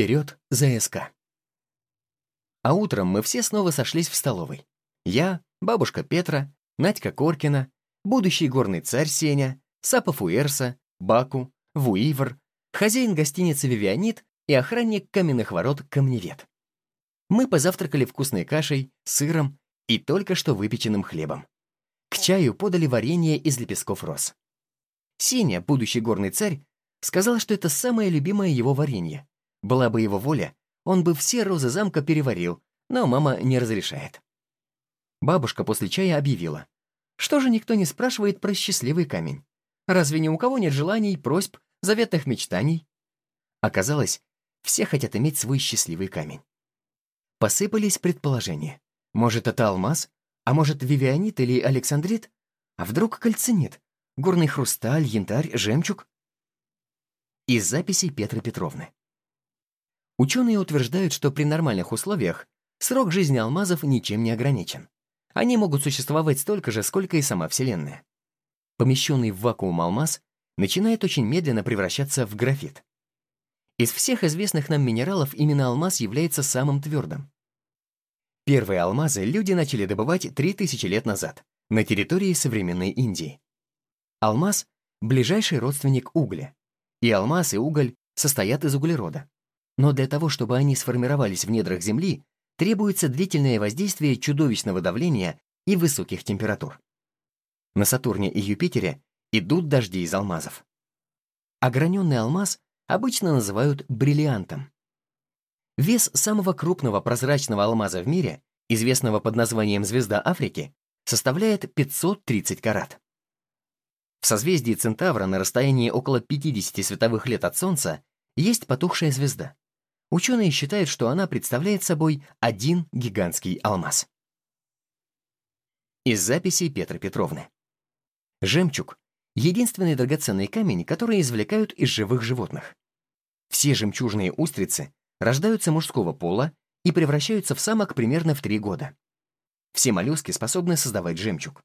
Вперед СК. А утром мы все снова сошлись в столовой. Я, бабушка Петра, Надька Коркина, будущий горный царь Сеня, Сапа Фуэрса, Баку, Вуивр, хозяин гостиницы «Вивианит» и охранник каменных ворот «Камневет». Мы позавтракали вкусной кашей, сыром и только что выпеченным хлебом. К чаю подали варенье из лепестков роз. Сеня, будущий горный царь, сказал, что это самое любимое его варенье. Была бы его воля, он бы все розы замка переварил, но мама не разрешает. Бабушка после чая объявила. Что же никто не спрашивает про счастливый камень? Разве ни у кого нет желаний, просьб, заветных мечтаний? Оказалось, все хотят иметь свой счастливый камень. Посыпались предположения. Может, это алмаз? А может, вивианит или александрит? А вдруг кальцинит? Горный хрусталь, янтарь, жемчуг? Из записей Петры Петровны. Ученые утверждают, что при нормальных условиях срок жизни алмазов ничем не ограничен. Они могут существовать столько же, сколько и сама Вселенная. Помещенный в вакуум алмаз начинает очень медленно превращаться в графит. Из всех известных нам минералов именно алмаз является самым твердым. Первые алмазы люди начали добывать 3000 лет назад на территории современной Индии. Алмаз — ближайший родственник угля, и алмаз и уголь состоят из углерода. Но для того, чтобы они сформировались в недрах Земли, требуется длительное воздействие чудовищного давления и высоких температур. На Сатурне и Юпитере идут дожди из алмазов. Ограненный алмаз обычно называют бриллиантом. Вес самого крупного прозрачного алмаза в мире, известного под названием «Звезда Африки», составляет 530 карат. В созвездии Центавра на расстоянии около 50 световых лет от Солнца есть потухшая звезда. Ученые считают, что она представляет собой один гигантский алмаз. Из записей Петры Петровны. Жемчуг — единственный драгоценный камень, который извлекают из живых животных. Все жемчужные устрицы рождаются мужского пола и превращаются в самок примерно в три года. Все моллюски способны создавать жемчуг.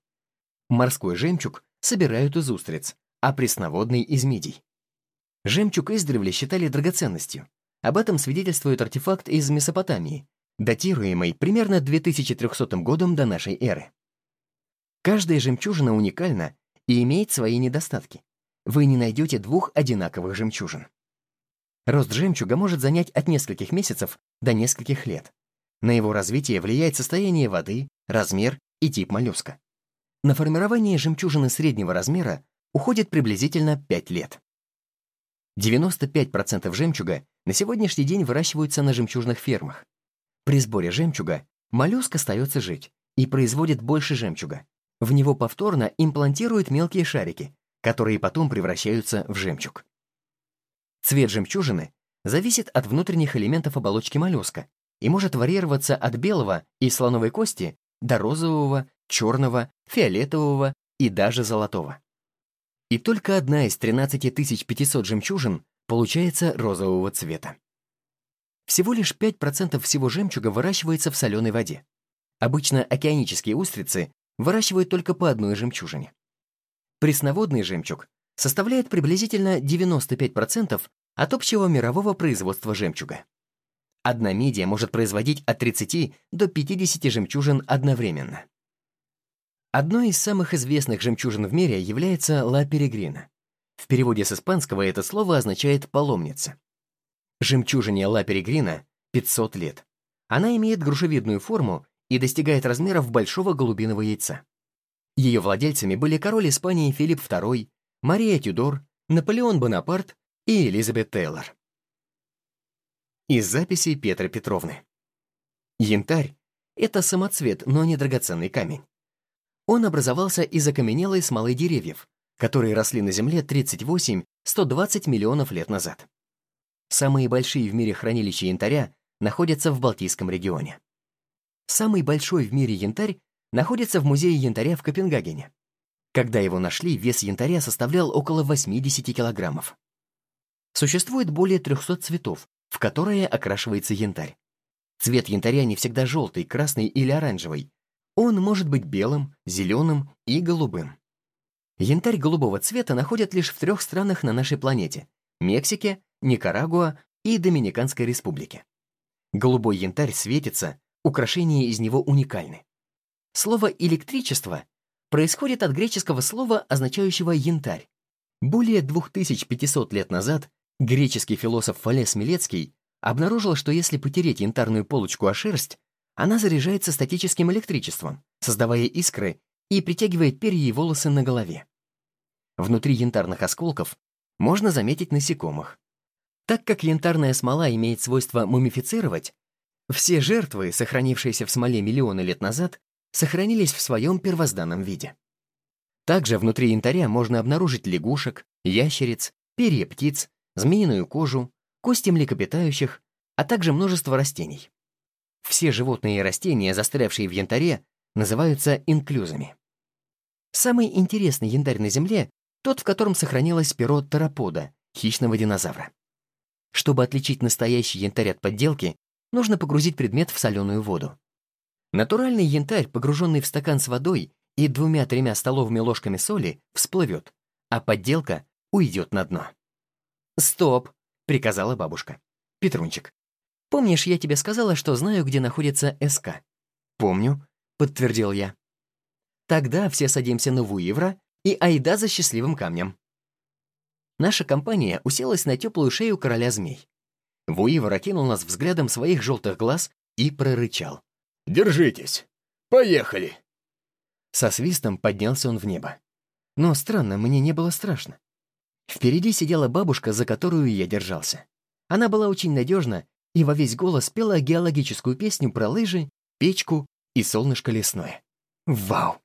Морской жемчуг собирают из устриц, а пресноводный — из мидий. Жемчуг издревле считали драгоценностью. Об этом свидетельствует артефакт из Месопотамии, датируемый примерно 2300 годом до нашей эры. Каждая жемчужина уникальна и имеет свои недостатки. Вы не найдете двух одинаковых жемчужин. Рост жемчуга может занять от нескольких месяцев до нескольких лет. На его развитие влияет состояние воды, размер и тип моллюска. На формирование жемчужины среднего размера уходит приблизительно 5 лет. 95% жемчуга на сегодняшний день выращиваются на жемчужных фермах. При сборе жемчуга моллюск остается жить и производит больше жемчуга. В него повторно имплантируют мелкие шарики, которые потом превращаются в жемчуг. Цвет жемчужины зависит от внутренних элементов оболочки моллюска и может варьироваться от белого и слоновой кости до розового, черного, фиолетового и даже золотого. И только одна из 13 500 жемчужин получается розового цвета. Всего лишь 5% всего жемчуга выращивается в соленой воде. Обычно океанические устрицы выращивают только по одной жемчужине. Пресноводный жемчуг составляет приблизительно 95% от общего мирового производства жемчуга. Одна мидия может производить от 30 до 50 жемчужин одновременно. Одной из самых известных жемчужин в мире является ла перегрина. В переводе с испанского это слово означает «паломница». Жемчужине ла перегрина 500 лет. Она имеет грушевидную форму и достигает размеров большого голубиного яйца. Ее владельцами были король Испании Филипп II, Мария Тюдор, Наполеон Бонапарт и Элизабет Тейлор. Из записей Петры Петровны. Янтарь — это самоцвет, но не драгоценный камень. Он образовался из окаменелой смолы деревьев, которые росли на Земле 38-120 миллионов лет назад. Самые большие в мире хранилища янтаря находятся в Балтийском регионе. Самый большой в мире янтарь находится в музее янтаря в Копенгагене. Когда его нашли, вес янтаря составлял около 80 килограммов. Существует более 300 цветов, в которые окрашивается янтарь. Цвет янтаря не всегда желтый, красный или оранжевый, он может быть белым, зеленым и голубым. Янтарь голубого цвета находят лишь в трех странах на нашей планете — Мексике, Никарагуа и Доминиканской республике. Голубой янтарь светится, украшения из него уникальны. Слово «электричество» происходит от греческого слова, означающего «янтарь». Более 2500 лет назад греческий философ Фалес Милецкий обнаружил, что если потереть янтарную полочку о шерсть, она заряжается статическим электричеством, создавая искры и притягивает перья и волосы на голове. Внутри янтарных осколков можно заметить насекомых. Так как янтарная смола имеет свойство мумифицировать, все жертвы, сохранившиеся в смоле миллионы лет назад, сохранились в своем первозданном виде. Также внутри янтаря можно обнаружить лягушек, ящериц, перья птиц, змеиную кожу, кости млекопитающих, а также множество растений. Все животные и растения, застрявшие в янтаре, называются инклюзами. Самый интересный янтарь на Земле — тот, в котором сохранилось перо терапода, хищного динозавра. Чтобы отличить настоящий янтарь от подделки, нужно погрузить предмет в соленую воду. Натуральный янтарь, погруженный в стакан с водой и двумя-тремя столовыми ложками соли, всплывет, а подделка уйдет на дно. «Стоп!» — приказала бабушка. «Петрунчик, помнишь, я тебе сказала, что знаю, где находится СК?» «Помню», — подтвердил я. «Тогда все садимся на Вуивра и айда за счастливым камнем». Наша компания уселась на теплую шею короля змей. Вуивор окинул нас взглядом своих желтых глаз и прорычал. «Держитесь! Поехали!» Со свистом поднялся он в небо. Но странно, мне не было страшно. Впереди сидела бабушка, за которую я держался. Она была очень надежна и во весь голос пела геологическую песню про лыжи, печку и солнышко лесное. Вау!